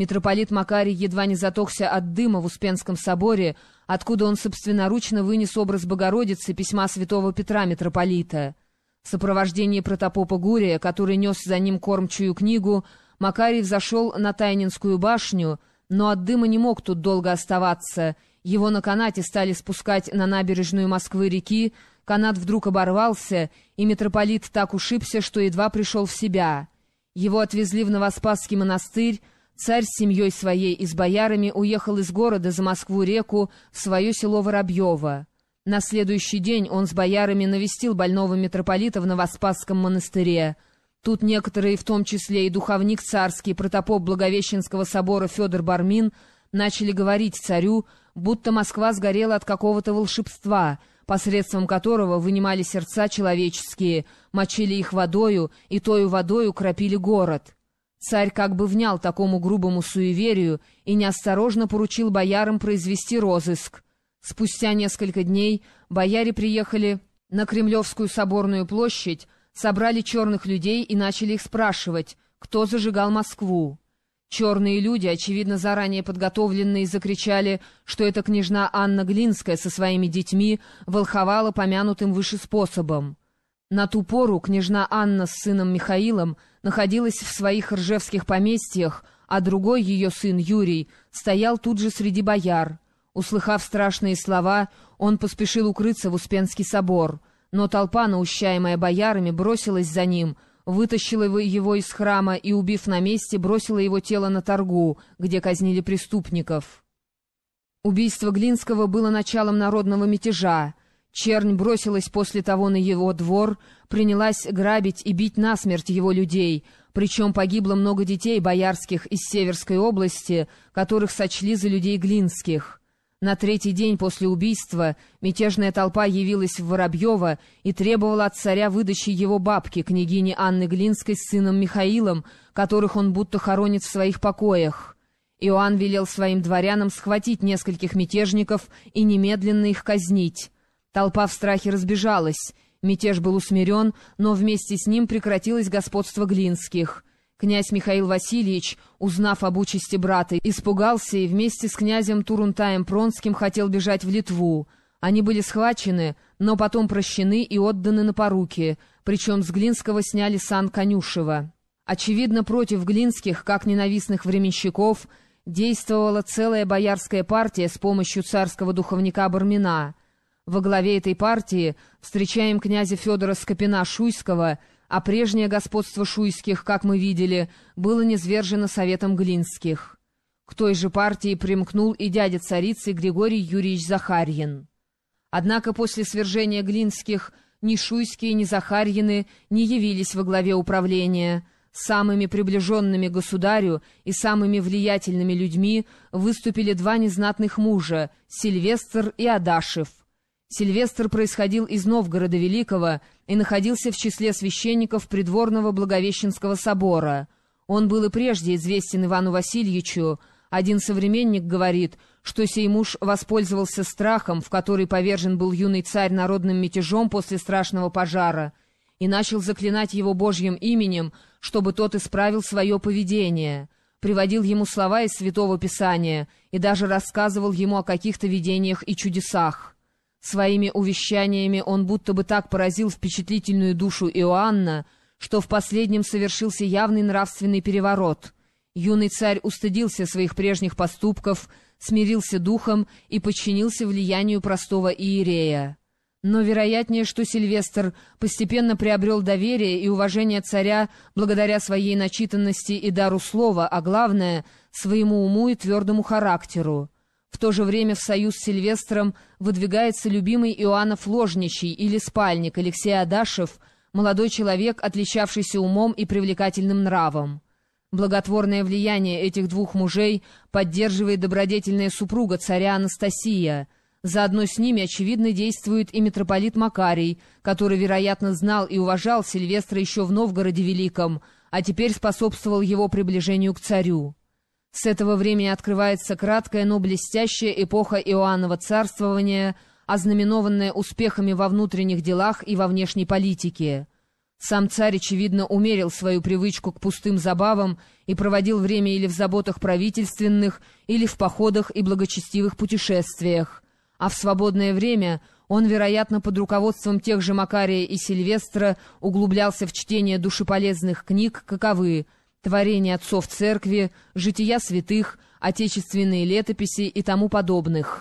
Митрополит Макарий едва не затохся от дыма в Успенском соборе, откуда он собственноручно вынес образ Богородицы письма святого Петра митрополита. В сопровождении протопопа Гурия, который нес за ним кормчую книгу, Макарий взошел на Тайнинскую башню, но от дыма не мог тут долго оставаться. Его на канате стали спускать на набережную Москвы-реки, канат вдруг оборвался, и митрополит так ушибся, что едва пришел в себя. Его отвезли в Новоспасский монастырь, Царь с семьей своей и с боярами уехал из города за Москву-реку в свое село Воробьево. На следующий день он с боярами навестил больного митрополита в Новоспасском монастыре. Тут некоторые, в том числе и духовник царский, протопоп Благовещенского собора Федор Бармин, начали говорить царю, будто Москва сгорела от какого-то волшебства, посредством которого вынимали сердца человеческие, мочили их водою и тою водою кропили город. Царь как бы внял такому грубому суеверию и неосторожно поручил боярам произвести розыск. Спустя несколько дней бояре приехали на Кремлевскую соборную площадь, собрали черных людей и начали их спрашивать, кто зажигал Москву. Черные люди, очевидно заранее подготовленные, закричали, что это княжна Анна Глинская со своими детьми волховала помянутым выше способом. На ту пору княжна Анна с сыном Михаилом находилась в своих ржевских поместьях, а другой ее сын Юрий стоял тут же среди бояр. Услыхав страшные слова, он поспешил укрыться в Успенский собор, но толпа, наущаемая боярами, бросилась за ним, вытащила его из храма и, убив на месте, бросила его тело на торгу, где казнили преступников. Убийство Глинского было началом народного мятежа. Чернь бросилась после того на его двор, принялась грабить и бить насмерть его людей, причем погибло много детей боярских из Северской области, которых сочли за людей глинских. На третий день после убийства мятежная толпа явилась в Воробьево и требовала от царя выдачи его бабки, княгини Анны Глинской с сыном Михаилом, которых он будто хоронит в своих покоях. Иоанн велел своим дворянам схватить нескольких мятежников и немедленно их казнить. Толпа в страхе разбежалась. Мятеж был усмирен, но вместе с ним прекратилось господство Глинских. Князь Михаил Васильевич, узнав об участи брата, испугался и вместе с князем Турунтаем Пронским хотел бежать в Литву. Они были схвачены, но потом прощены и отданы на поруки, причем с Глинского сняли сан Конюшева. Очевидно, против Глинских, как ненавистных временщиков, действовала целая боярская партия с помощью царского духовника Бармина — во главе этой партии встречаем князя Федора Скопина-Шуйского, а прежнее господство Шуйских, как мы видели, было низвержено советом Глинских. К той же партии примкнул и дядя царицы Григорий Юрьевич Захарьин. Однако после свержения Глинских ни Шуйские, ни Захарьины не явились во главе управления. Самыми приближенными государю и самыми влиятельными людьми выступили два незнатных мужа — Сильвестр и Адашев. Сильвестр происходил из Новгорода Великого и находился в числе священников придворного Благовещенского собора. Он был и прежде известен Ивану Васильевичу. Один современник говорит, что сей муж воспользовался страхом, в который повержен был юный царь народным мятежом после страшного пожара, и начал заклинать его Божьим именем, чтобы тот исправил свое поведение. Приводил ему слова из Святого Писания и даже рассказывал ему о каких-то видениях и чудесах. Своими увещаниями он будто бы так поразил впечатлительную душу Иоанна, что в последнем совершился явный нравственный переворот. Юный царь устыдился своих прежних поступков, смирился духом и подчинился влиянию простого иерея. Но вероятнее, что Сильвестр постепенно приобрел доверие и уважение царя благодаря своей начитанности и дару слова, а главное — своему уму и твердому характеру. В то же время в союз с Сильвестром выдвигается любимый Иоаннов Ложничий или спальник Алексей Адашев, молодой человек, отличавшийся умом и привлекательным нравом. Благотворное влияние этих двух мужей поддерживает добродетельная супруга царя Анастасия. Заодно с ними, очевидно, действует и митрополит Макарий, который, вероятно, знал и уважал Сильвестра еще в Новгороде Великом, а теперь способствовал его приближению к царю. С этого времени открывается краткая, но блестящая эпоха Иоаннова царствования, ознаменованная успехами во внутренних делах и во внешней политике. Сам царь, очевидно, умерил свою привычку к пустым забавам и проводил время или в заботах правительственных, или в походах и благочестивых путешествиях. А в свободное время он, вероятно, под руководством тех же Макария и Сильвестра углублялся в чтение душеполезных книг, каковы «Творение отцов церкви», «Жития святых», «Отечественные летописи» и тому подобных.